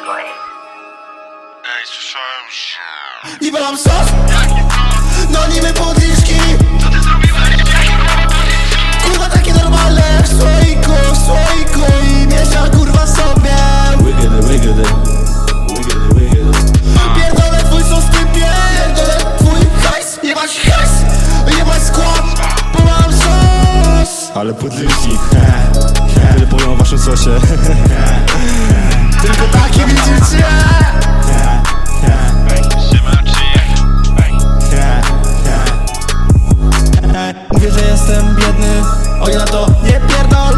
Ej, słyszałem, że... Niby mam sos, no niby podliczki Kurwa takie normalne! W słoiku, w słoiku I miesza kurwa sobie. Wiggity, wiggity Wiggity, wiggity Pierdolę twój sos Pierdolę twój hajs, jebać hajs Jebać skład, bo mam sos. Ale podlicznik Tyle powiem o waszym sosie jestem biedny. Oj na to, nie pierdol